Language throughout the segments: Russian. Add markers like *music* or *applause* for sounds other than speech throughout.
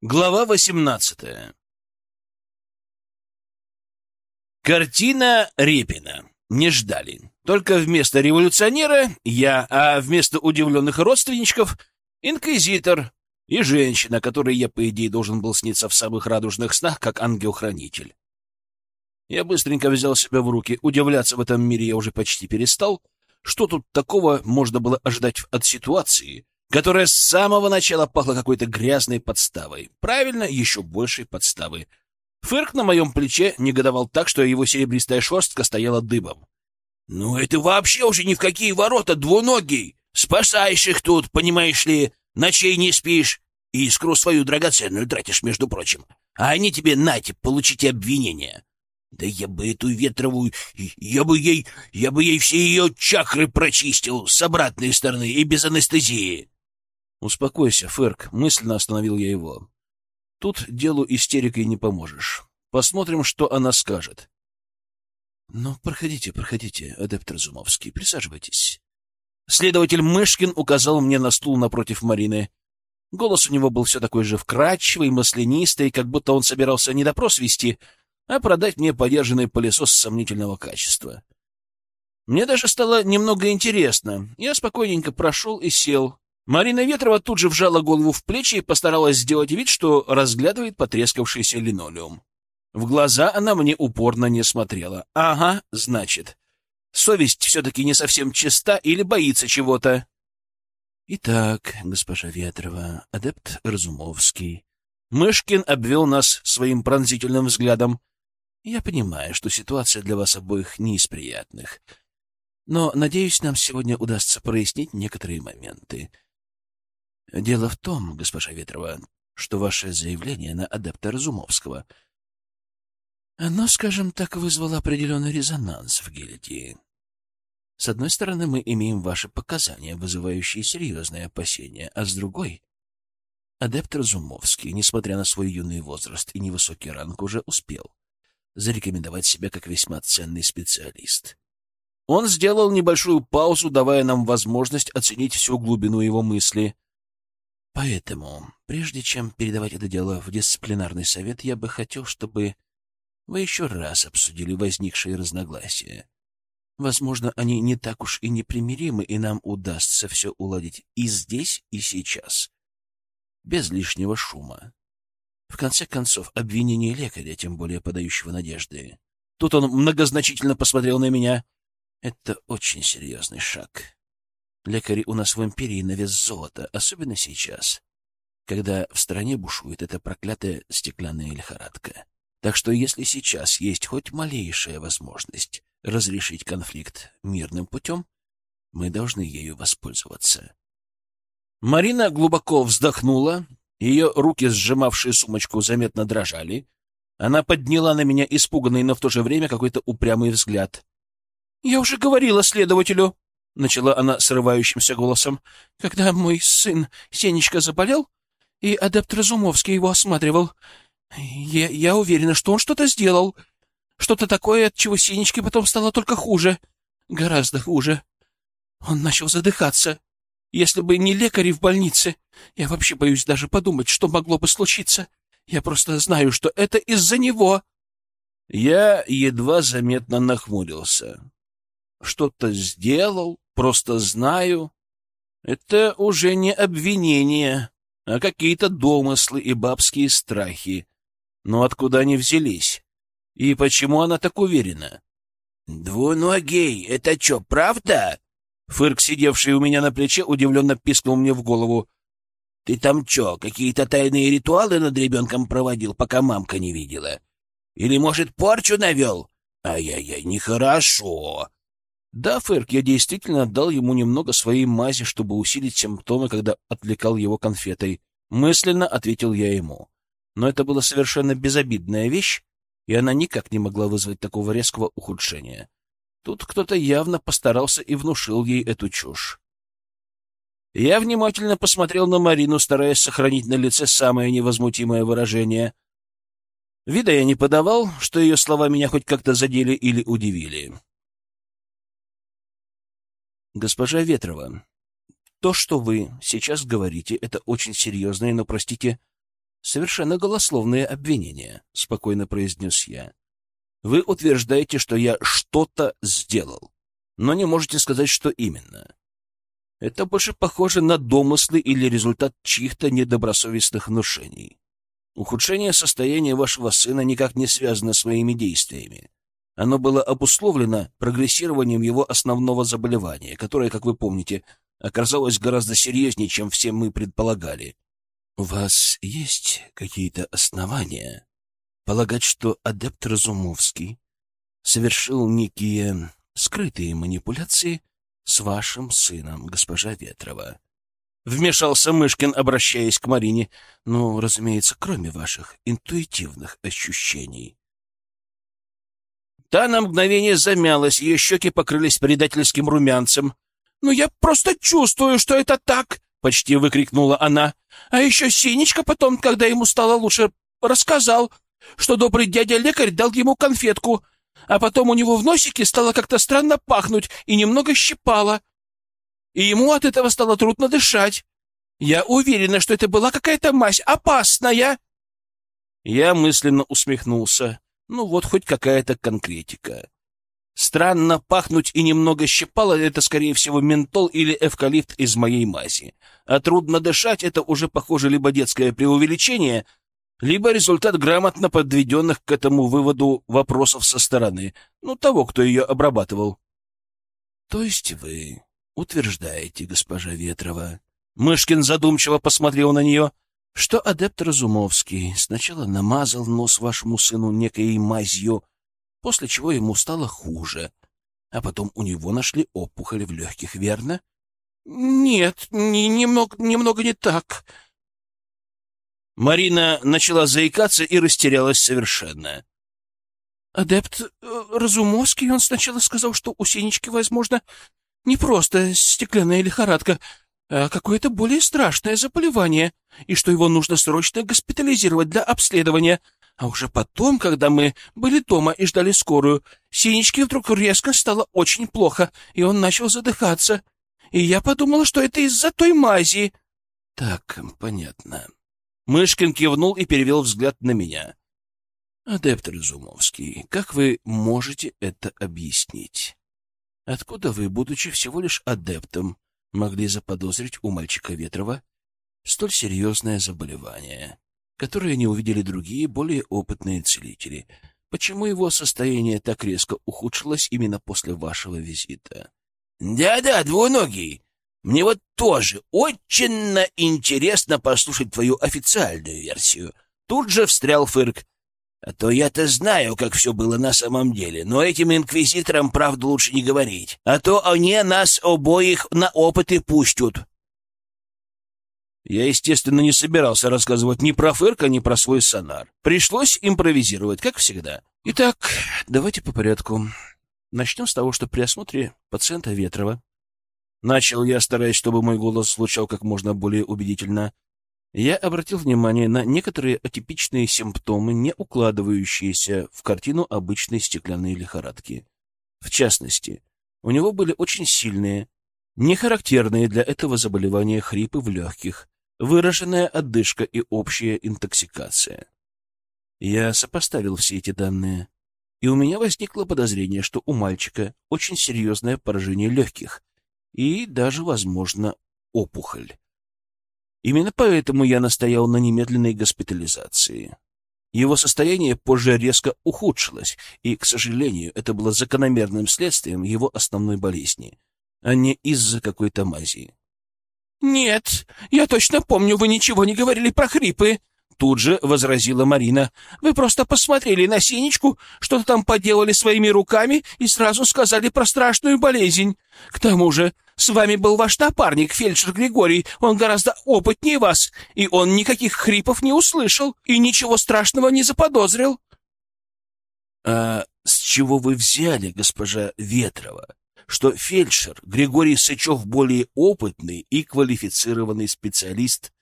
Глава 18 Картина Репина. Не ждали. Только вместо революционера я, а вместо удивленных родственничков — инквизитор и женщина, которой я, по идее, должен был сниться в самых радужных снах, как ангел-хранитель. Я быстренько взял себя в руки. Удивляться в этом мире я уже почти перестал. Что тут такого можно было ожидать от ситуации, которая с самого начала пахла какой-то грязной подставой. Правильно, еще большей подставы. Фырк на моем плече негодовал так, что его серебристая шерстка стояла дыбом. «Ну это вообще уже ни в какие ворота, двуногий! Спасаешь их тут, понимаешь ли, ночей не спишь, и искру свою драгоценную тратишь, между прочим. А они тебе, нате, получите обвинения. Да я бы эту ветровую, я бы ей, я бы ей все ее чакры прочистил с обратной стороны и без анестезии. «Успокойся, Ферк», — мысленно остановил я его. «Тут делу истерикой не поможешь. Посмотрим, что она скажет». «Ну, проходите, проходите, адепт Разумовский, присаживайтесь». Следователь Мышкин указал мне на стул напротив Марины. Голос у него был все такой же вкрадчивый, маслянистый, как будто он собирался не допрос вести, а продать мне подержанный пылесос сомнительного качества. Мне даже стало немного интересно. Я спокойненько прошел и сел, Марина Ветрова тут же вжала голову в плечи и постаралась сделать вид, что разглядывает потрескавшийся линолеум. В глаза она мне упорно не смотрела. Ага, значит. Совесть все-таки не совсем чиста или боится чего-то. Итак, госпожа Ветрова, адепт Разумовский. Мышкин обвел нас своим пронзительным взглядом. Я понимаю, что ситуация для вас обоих не из приятных. Но, надеюсь, нам сегодня удастся прояснить некоторые моменты. Дело в том, госпожа Ветрова, что ваше заявление на адепта Разумовского, оно, скажем так, вызвало определенный резонанс в гильдии. С одной стороны, мы имеем ваши показания, вызывающие серьезные опасения, а с другой... Адепт Разумовский, несмотря на свой юный возраст и невысокий ранг, уже успел зарекомендовать себя как весьма ценный специалист. Он сделал небольшую паузу, давая нам возможность оценить всю глубину его мысли — Поэтому, прежде чем передавать это дело в дисциплинарный совет, я бы хотел, чтобы вы еще раз обсудили возникшие разногласия. Возможно, они не так уж и непримиримы, и нам удастся все уладить и здесь, и сейчас, без лишнего шума. В конце концов, обвинение лекаря, тем более подающего надежды. Тут он многозначительно посмотрел на меня. Это очень серьезный шаг. Лекари у нас в империи на вес золота, особенно сейчас, когда в стране бушует эта проклятая стеклянная лихорадка. Так что если сейчас есть хоть малейшая возможность разрешить конфликт мирным путем, мы должны ею воспользоваться. Марина глубоко вздохнула, ее руки, сжимавшие сумочку, заметно дрожали. Она подняла на меня испуганный, но в то же время какой-то упрямый взгляд. — Я уже говорила следователю, начала она срывающимся голосом, — когда мой сын Сенечка заболел, и адепт Разумовский его осматривал, я, я уверена, что он что-то сделал. Что-то такое, от чего Сенечке потом стало только хуже. Гораздо хуже. Он начал задыхаться. Если бы не лекари в больнице, я вообще боюсь даже подумать, что могло бы случиться. Я просто знаю, что это из-за него. Я едва заметно нахмурился. Что-то сделал, просто знаю. Это уже не обвинение, а какие-то домыслы и бабские страхи. Но откуда они взялись? И почему она так уверена? «Двуногий, это что, правда?» Фырк, сидевший у меня на плече, удивленно пискнул мне в голову. «Ты там что, какие-то тайные ритуалы над ребенком проводил, пока мамка не видела? Или, может, порчу навел? Ай-яй-яй, нехорошо!» Да, Ферк, я действительно отдал ему немного своей мази, чтобы усилить симптомы, когда отвлекал его конфетой. Мысленно ответил я ему. Но это была совершенно безобидная вещь, и она никак не могла вызвать такого резкого ухудшения. Тут кто-то явно постарался и внушил ей эту чушь. Я внимательно посмотрел на Марину, стараясь сохранить на лице самое невозмутимое выражение. Вида я не подавал, что ее слова меня хоть как-то задели или удивили. Госпожа Ветрова, то, что вы сейчас говорите, это очень серьезное, но, простите, Совершенно голословные обвинения, — спокойно произнес я. Вы утверждаете, что я что-то сделал, но не можете сказать, что именно. Это больше похоже на домыслы или результат чьих-то недобросовестных внушений. Ухудшение состояния вашего сына никак не связано с моими действиями. Оно было обусловлено прогрессированием его основного заболевания, которое, как вы помните, оказалось гораздо серьезнее, чем все мы предполагали. У вас есть какие-то основания полагать, что адепт Разумовский совершил некие скрытые манипуляции с вашим сыном, госпожа Ветрова. Вмешался Мышкин, обращаясь к Марине. Ну, разумеется, кроме ваших интуитивных ощущений. Та на мгновение замялась, ее щеки покрылись предательским румянцем. «Ну, я просто чувствую, что это так!» — почти выкрикнула она. «А еще Синечка потом, когда ему стало лучше, рассказал, что добрый дядя-лекарь дал ему конфетку, а потом у него в носике стало как-то странно пахнуть и немного щипало. И ему от этого стало трудно дышать. Я уверена, что это была какая-то мазь опасная. Я мысленно усмехнулся. Ну вот хоть какая-то конкретика. Странно пахнуть и немного щипало — это, скорее всего, ментол или эвкалипт из моей мази. А трудно дышать — это уже, похоже, либо детское преувеличение — либо результат грамотно подведенных к этому выводу вопросов со стороны, ну, того, кто ее обрабатывал. — То есть вы утверждаете, госпожа Ветрова, Мышкин задумчиво посмотрел на нее, что адепт Разумовский сначала намазал нос вашему сыну некой мазью, после чего ему стало хуже, а потом у него нашли опухоль в легких, верно? — Нет, не, немного, немного не так, Марина начала заикаться и растерялась совершенно. «Адепт э, Разумовский, он сначала сказал, что у Синечки, возможно, не просто стеклянная лихорадка, а какое-то более страшное заболевание, и что его нужно срочно госпитализировать для обследования. А уже потом, когда мы были дома и ждали скорую, Синечке вдруг резко стало очень плохо, и он начал задыхаться. И я подумала, что это из-за той мази». «Так, понятно», Мышкин кивнул и перевел взгляд на меня. «Адепт Разумовский, как вы можете это объяснить? Откуда вы, будучи всего лишь адептом, могли заподозрить у мальчика Ветрова столь серьезное заболевание, которое не увидели другие, более опытные целители? Почему его состояние так резко ухудшилось именно после вашего визита?» «Да-да, двуногий!» Мне вот тоже очень интересно послушать твою официальную версию. Тут же встрял Фырк. А то я-то знаю, как все было на самом деле, но этим инквизиторам правду лучше не говорить, а то они нас обоих на опыты пустят. Я, естественно, не собирался рассказывать ни про Фырка, ни про свой сонар. Пришлось импровизировать, как всегда. Итак, давайте по порядку. Начнем с того, что при осмотре пациента Ветрова Начал я, стараясь, чтобы мой голос звучал как можно более убедительно. Я обратил внимание на некоторые атипичные симптомы, не укладывающиеся в картину обычной стеклянной лихорадки. В частности, у него были очень сильные, нехарактерные для этого заболевания хрипы в легких, выраженная отдышка и общая интоксикация. Я сопоставил все эти данные, и у меня возникло подозрение, что у мальчика очень серьезное поражение легких, и даже, возможно, опухоль. Именно поэтому я настоял на немедленной госпитализации. Его состояние позже резко ухудшилось, и, к сожалению, это было закономерным следствием его основной болезни, а не из-за какой-то мази. «Нет, я точно помню, вы ничего не говорили про хрипы», Тут же возразила Марина. «Вы просто посмотрели на Синечку, что-то там поделали своими руками и сразу сказали про страшную болезнь. К тому же, с вами был ваш напарник, фельдшер Григорий. Он гораздо опытнее вас, и он никаких хрипов не услышал и ничего страшного не заподозрил». «А с чего вы взяли, госпожа Ветрова, что фельдшер Григорий Сычев более опытный и квалифицированный специалист,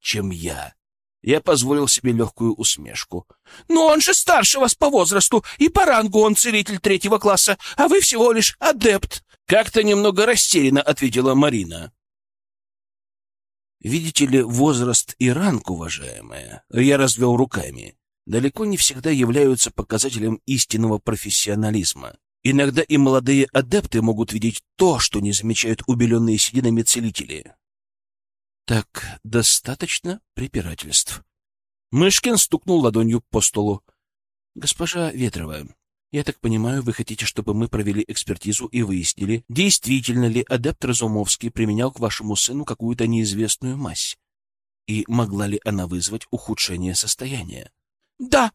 чем я?» Я позволил себе легкую усмешку. «Но он же старше вас по возрасту, и по рангу он целитель третьего класса, а вы всего лишь адепт!» Как-то немного растерянно ответила Марина. Видите ли, возраст и ранг, уважаемая, я развел руками, далеко не всегда являются показателем истинного профессионализма. Иногда и молодые адепты могут видеть то, что не замечают убеленные сединами целители. Так, достаточно препирательств. Мышкин стукнул ладонью по столу. Госпожа Ветрова, я так понимаю, вы хотите, чтобы мы провели экспертизу и выяснили, действительно ли адепт Разумовский применял к вашему сыну какую-то неизвестную мазь? И могла ли она вызвать ухудшение состояния? Да.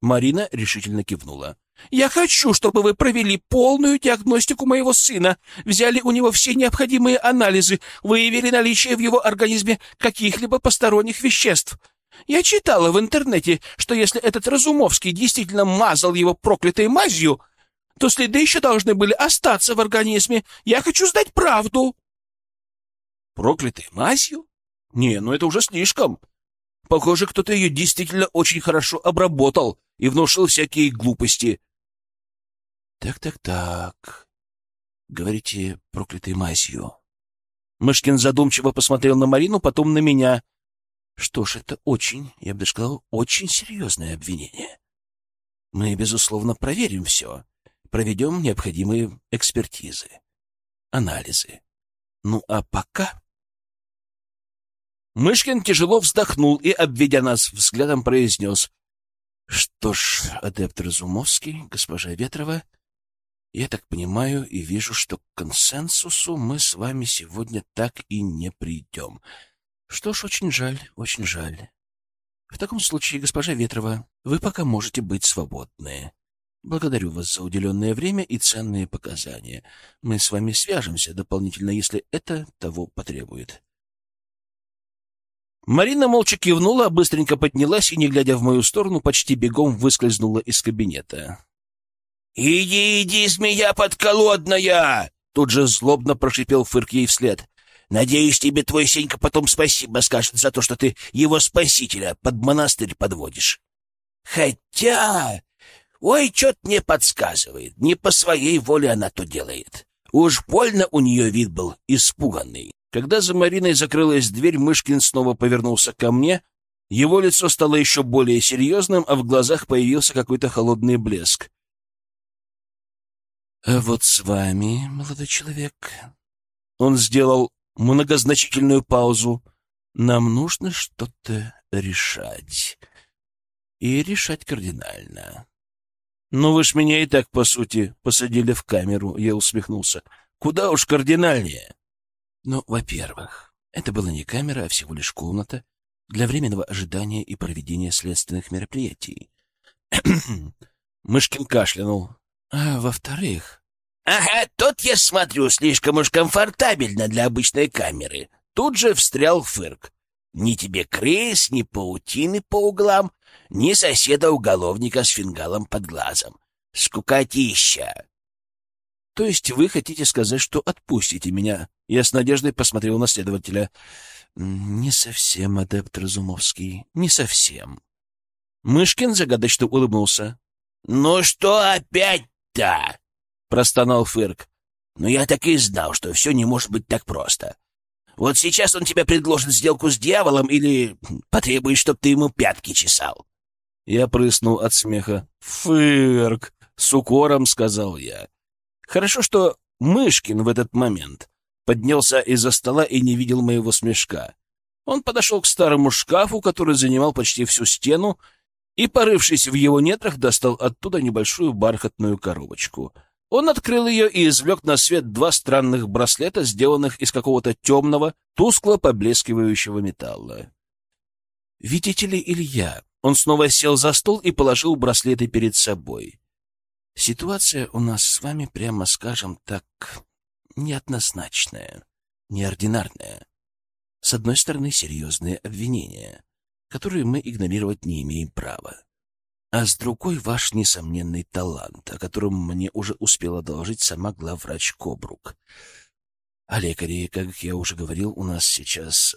Марина решительно кивнула. Я хочу, чтобы вы провели полную диагностику моего сына, взяли у него все необходимые анализы, выявили наличие в его организме каких-либо посторонних веществ. Я читала в интернете, что если этот Разумовский действительно мазал его проклятой мазью, то следы еще должны были остаться в организме. Я хочу знать правду. Проклятой мазью? Не, ну это уже слишком. Похоже, кто-то ее действительно очень хорошо обработал и внушил всякие глупости. Так-так-так. Говорите, проклятой мазью. Мышкин задумчиво посмотрел на Марину, потом на меня. Что ж, это очень, я бы даже сказал, очень серьезное обвинение. Мы, безусловно, проверим все, проведем необходимые экспертизы, анализы. Ну, а пока... Мышкин тяжело вздохнул и, обведя нас взглядом, произнес. — Что ж, адепт Разумовский, госпожа Ветрова, я так понимаю и вижу, что к консенсусу мы с вами сегодня так и не придем. Что ж, очень жаль, очень жаль. В таком случае, госпожа Ветрова, вы пока можете быть свободны. Благодарю вас за уделенное время и ценные показания. Мы с вами свяжемся дополнительно, если это того потребует. Марина молча кивнула, быстренько поднялась и, не глядя в мою сторону, почти бегом выскользнула из кабинета. «Иди, иди, змея подколодная!» Тут же злобно прошипел Фырк ей вслед. Надеюсь, тебе твой Сенька потом спасибо скажет за то, что ты его спасителя под монастырь подводишь. Хотя... Ой, что-то мне подсказывает. Не по своей воле она то делает. Уж больно у нее вид был испуганный. Когда за Мариной закрылась дверь, Мышкин снова повернулся ко мне. Его лицо стало еще более серьезным, а в глазах появился какой-то холодный блеск. — А вот с вами, молодой человек... Он сделал многозначительную паузу. Нам нужно что-то решать. И решать кардинально. «Ну вы ж меня и так, по сути, посадили в камеру», — я усмехнулся. «Куда уж кардинальнее». «Ну, во-первых, это была не камера, а всего лишь комната для временного ожидания и проведения следственных мероприятий». *clears throat* Мышкин кашлянул. «А во-вторых, «Ага, тут, я смотрю, слишком уж комфортабельно для обычной камеры». Тут же встрял Фырк. «Ни тебе крыс, ни паутины по углам, ни соседа-уголовника с фингалом под глазом. Скукотища!» «То есть вы хотите сказать, что отпустите меня?» Я с надеждой посмотрел на следователя. «Не совсем, адепт Разумовский, не совсем». Мышкин загадочно улыбнулся. «Ну что опять-то?» — простонал Фырк. «Но я так и знал, что все не может быть так просто. Вот сейчас он тебе предложит сделку с дьяволом или потребует, чтобы ты ему пятки чесал». Я прыснул от смеха. «Фырк!» — с укором сказал я. Хорошо, что Мышкин в этот момент поднялся из-за стола и не видел моего смешка. Он подошел к старому шкафу, который занимал почти всю стену, и, порывшись в его нетрах, достал оттуда небольшую бархатную коробочку — он открыл ее и извлек на свет два странных браслета, сделанных из какого-то темного, тускло поблескивающего металла. «Видите ли, Илья?» Он снова сел за стол и положил браслеты перед собой. «Ситуация у нас с вами, прямо скажем так, неоднозначная, неординарная. С одной стороны, серьезные обвинения, которые мы игнорировать не имеем права а с другой ваш несомненный талант, о котором мне уже успела доложить сама главврач Кобрук. А лекари, как я уже говорил, у нас сейчас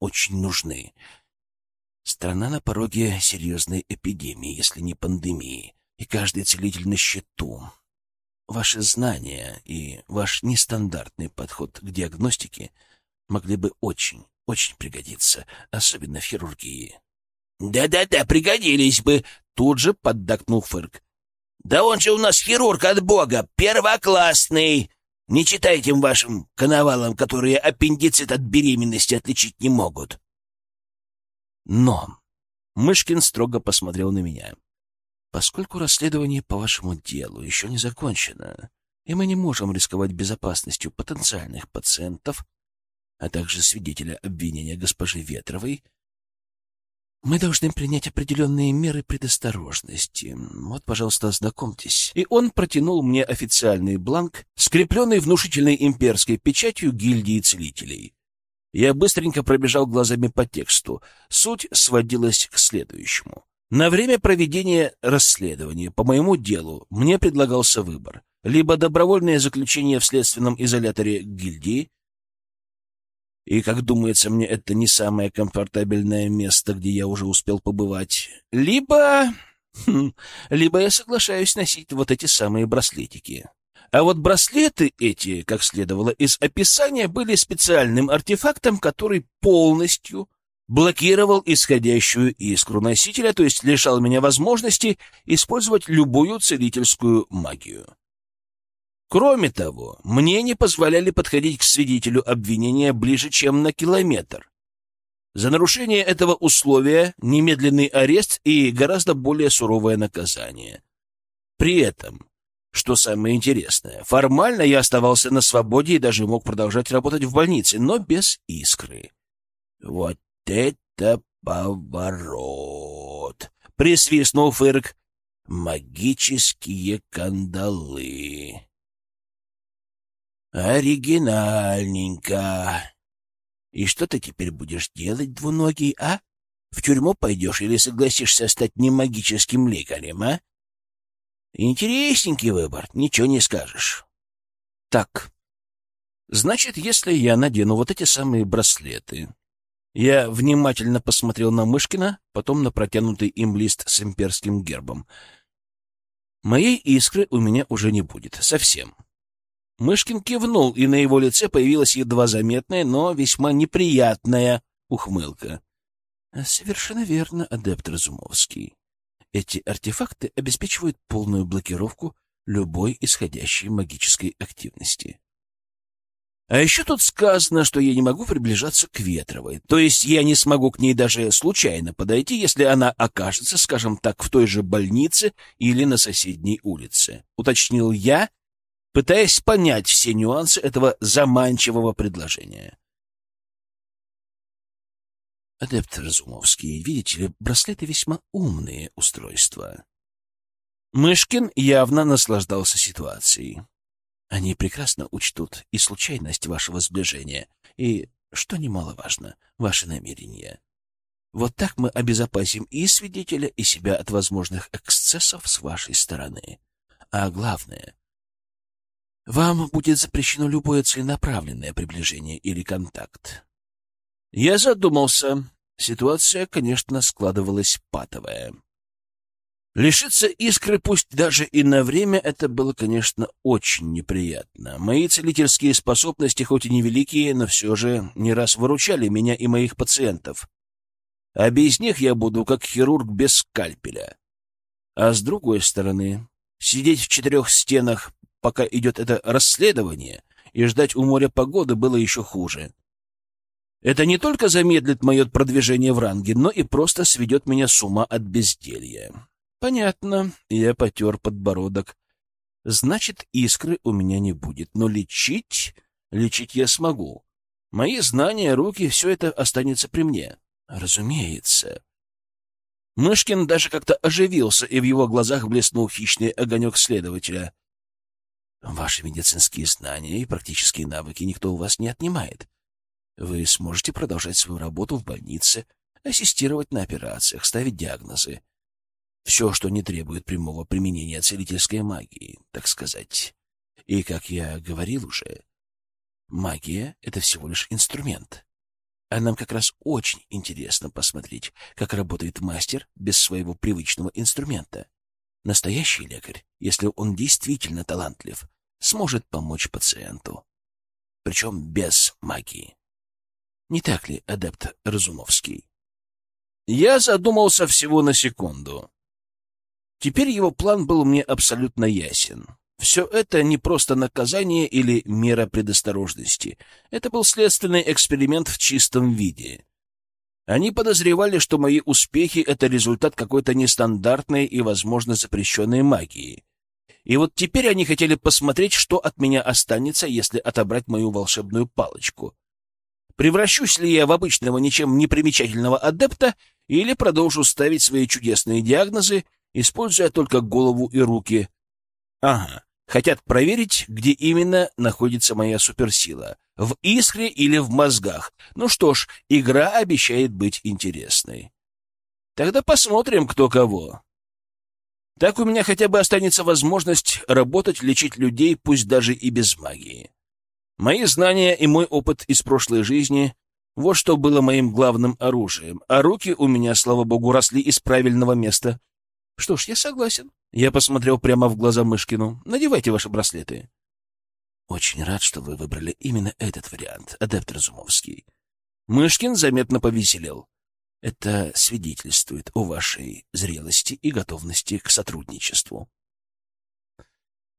очень нужны. Страна на пороге серьезной эпидемии, если не пандемии, и каждый целитель на счету. Ваши знания и ваш нестандартный подход к диагностике могли бы очень, очень пригодиться, особенно в хирургии. «Да-да-да, пригодились бы», — тут же поддакнул Фырк. «Да он же у нас хирург от бога, первоклассный. Не читайте им вашим коновалам, которые аппендицит от беременности отличить не могут». Но Мышкин строго посмотрел на меня. Поскольку расследование по вашему делу еще не закончено, и мы не можем рисковать безопасностью потенциальных пациентов, а также свидетеля обвинения госпожи Ветровой, мы должны принять определенные меры предосторожности. Вот, пожалуйста, ознакомьтесь. И он протянул мне официальный бланк, скрепленный внушительной имперской печатью гильдии целителей. Я быстренько пробежал глазами по тексту. Суть сводилась к следующему. На время проведения расследования по моему делу мне предлагался выбор. Либо добровольное заключение в следственном изоляторе гильдии, и, как думается мне, это не самое комфортабельное место, где я уже успел побывать. Либо... Хм, либо я соглашаюсь носить вот эти самые браслетики. А вот браслеты эти, как следовало из описания, были специальным артефактом, который полностью блокировал исходящую искру носителя, то есть лишал меня возможности использовать любую целительскую магию. Кроме того, мне не позволяли подходить к свидетелю обвинения ближе, чем на километр. За нарушение этого условия немедленный арест и гораздо более суровое наказание. При этом, что самое интересное, формально я оставался на свободе и даже мог продолжать работать в больнице, но без искры. Вот это поворот! Присвистнул Фырк. Магические кандалы. Оригинальненько. И что ты теперь будешь делать, двуногий, а? В тюрьму пойдешь или согласишься стать немагическим лекарем, а? Интересненький выбор, ничего не скажешь. Так, значит, если я надену вот эти самые браслеты... Я внимательно посмотрел на Мышкина, потом на протянутый им лист с имперским гербом. Моей искры у меня уже не будет. Совсем. Мышкин кивнул, и на его лице появилась едва заметная, но весьма неприятная ухмылка. — Совершенно верно, адепт Разумовский. Эти артефакты обеспечивают полную блокировку любой исходящей магической активности. А еще тут сказано, что я не могу приближаться к Ветровой, то есть я не смогу к ней даже случайно подойти, если она окажется, скажем так, в той же больнице или на соседней улице. Уточнил я, пытаясь понять все нюансы этого заманчивого предложения. Адепт Разумовский, видите ли, браслеты весьма умные устройства. Мышкин явно наслаждался ситуацией. Они прекрасно учтут и случайность вашего сближения, и, что немаловажно, ваши намерения. Вот так мы обезопасим и свидетеля, и себя от возможных эксцессов с вашей стороны. А главное, вам будет запрещено любое целенаправленное приближение или контакт. Я задумался. Ситуация, конечно, складывалась патовая. Лишиться искры, пусть даже и на время, это было, конечно, очень неприятно. Мои целительские способности, хоть и невеликие, но все же не раз выручали меня и моих пациентов. А без них я буду как хирург без скальпеля. А с другой стороны, сидеть в четырех стенах, пока идет это расследование, и ждать у моря погоды было еще хуже. Это не только замедлит мое продвижение в ранге, но и просто сведет меня с ума от безделья. Понятно, я потер подбородок. Значит, искры у меня не будет, но лечить... Лечить я смогу. Мои знания, руки, все это останется при мне. Разумеется. Мышкин даже как-то оживился, и в его глазах блеснул хищный огонек следователя. Ваши медицинские знания и практические навыки никто у вас не отнимает. Вы сможете продолжать свою работу в больнице, ассистировать на операциях, ставить диагнозы. Все, что не требует прямого применения целительской магии, так сказать. И, как я говорил уже, магия — это всего лишь инструмент. А нам как раз очень интересно посмотреть, как работает мастер без своего привычного инструмента. Настоящий лекарь, если он действительно талантлив, сможет помочь пациенту. Причем без магии. Не так ли, адепт Разумовский? Я задумался всего на секунду. Теперь его план был мне абсолютно ясен. Все это не просто наказание или мера предосторожности. Это был следственный эксперимент в чистом виде. Они подозревали, что мои успехи — это результат какой-то нестандартной и, возможно, запрещенной магии. И вот теперь они хотели посмотреть, что от меня останется, если отобрать мою волшебную палочку. Превращусь ли я в обычного, ничем не примечательного адепта, или продолжу ставить свои чудесные диагнозы, используя только голову и руки? Ага, хотят проверить, где именно находится моя суперсила. В искре или в мозгах. Ну что ж, игра обещает быть интересной. Тогда посмотрим, кто кого. Так у меня хотя бы останется возможность работать, лечить людей, пусть даже и без магии. Мои знания и мой опыт из прошлой жизни — вот что было моим главным оружием, а руки у меня, слава богу, росли из правильного места. Что ж, я согласен. Я посмотрел прямо в глаза Мышкину. Надевайте ваши браслеты. Очень рад, что вы выбрали именно этот вариант, адепт Разумовский. Мышкин заметно повеселел. Это свидетельствует о вашей зрелости и готовности к сотрудничеству.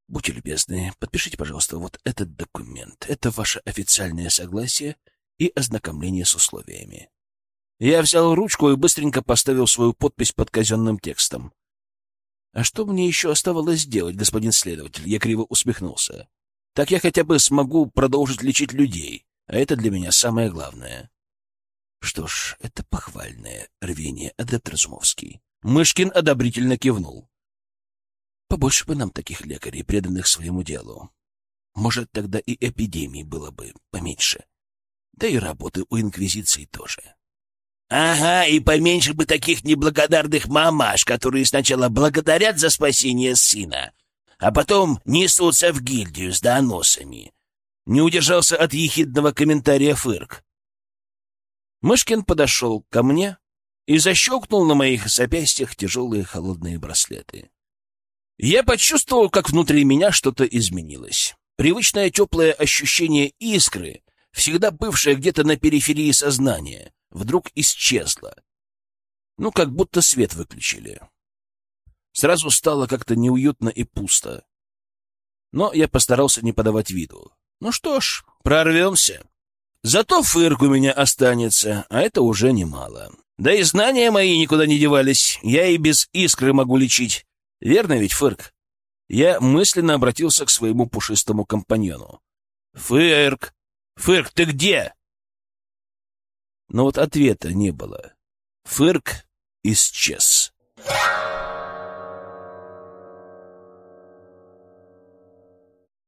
Будьте любезны, подпишите, пожалуйста, вот этот документ. Это ваше официальное согласие и ознакомление с условиями. Я взял ручку и быстренько поставил свою подпись под казенным текстом. А что мне еще оставалось делать, господин следователь? Я криво усмехнулся. Так я хотя бы смогу продолжить лечить людей, а это для меня самое главное. Что ж, это похвальное рвение, адепт Разумовский. Мышкин одобрительно кивнул. Побольше бы нам таких лекарей, преданных своему делу. Может, тогда и эпидемий было бы поменьше. Да и работы у Инквизиции тоже. Ага, и поменьше бы таких неблагодарных мамаш, которые сначала благодарят за спасение сына, а потом несутся в гильдию с доносами. Не удержался от ехидного комментария Фырк. Мышкин подошел ко мне и защелкнул на моих запястьях тяжелые холодные браслеты. Я почувствовал, как внутри меня что-то изменилось. Привычное теплое ощущение искры, всегда бывшее где-то на периферии сознания, вдруг исчезло. Ну, как будто свет выключили. Сразу стало как-то неуютно и пусто. Но я постарался не подавать виду. Ну что ж, прорвемся. Зато фырк у меня останется, а это уже немало. Да и знания мои никуда не девались. Я и без искры могу лечить. Верно ведь, Фырк? Я мысленно обратился к своему пушистому компаньону. «Фырк! Фырк, ты где?» Но вот ответа не было. Фырк исчез.